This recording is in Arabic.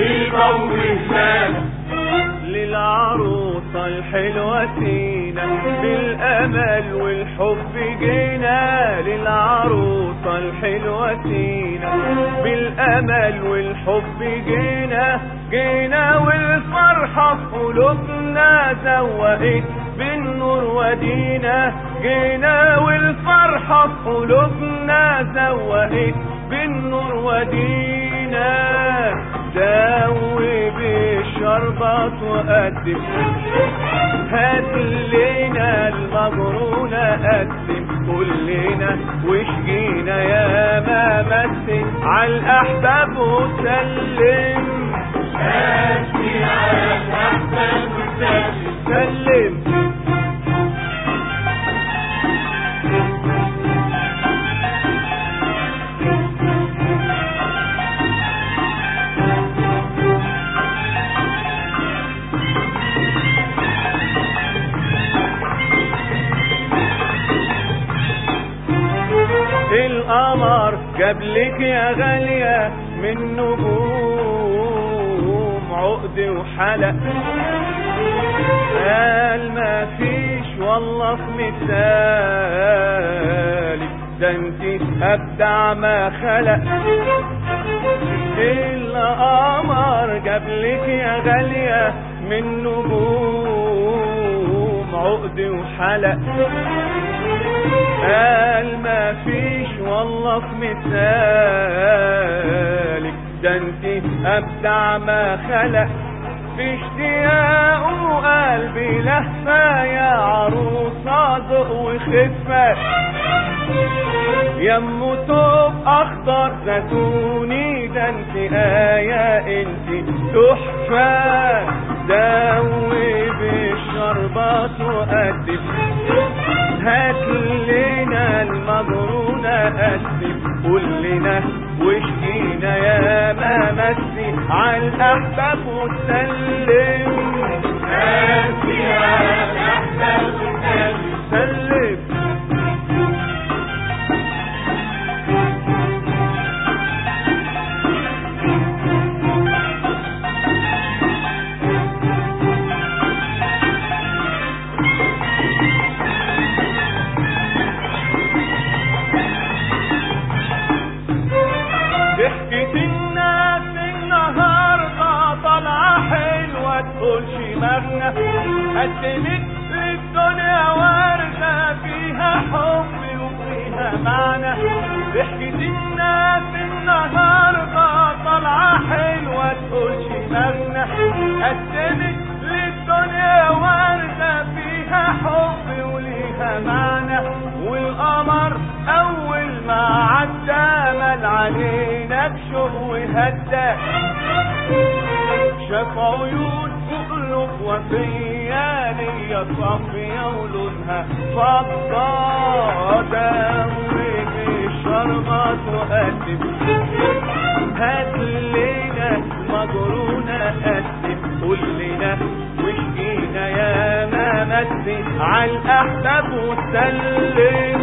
للقوم للعروسة الحلوة فينا بالأمل والحب جينا. للعروسة الحلوة فينا بالأمل والحب جينا. جينا والفرحة في قلوبنا زوقت بالنور ودينا. جينا والفرحة في قلوبنا زوقت بالنور ودينا. داوي بالشربات وقدم هات لنا المجرونة قدم كلنا وشجينا يا ما مسي على الأحباب وسلم. ماشي على الأحباب وسلم سلم. جابلك يا غالية من نجوم عقد وحلق قال ما فيش والله في مثالك ده انت أبدع ما خلق القمر جابلك يا غالية من نجوم عقد وحلق قال ما فيش في مثالك. ده انت أبدع ما خلق. في اشتياق وقلبي لهفة يا عروسة ذوق وخفة يمو توب أخضر زيتوني. ده انت آية انت تحفة. قدم كلنا وشكينا يا ما مسي على الأحباب وسلم الناس النهاردة ضحكة الناس النهاردة طالعة حلوة تقولش مغنى قدمت للدنيا وردة فيها حب وليها معنى. بشوق وهدى شاف عيون وقلوب وفية ليا صافية ولونها فضة داوي بالشربات وقدم هات لنا مجرونة قدم كلنا وشجينا يا ما مسي على الأحباب وسلم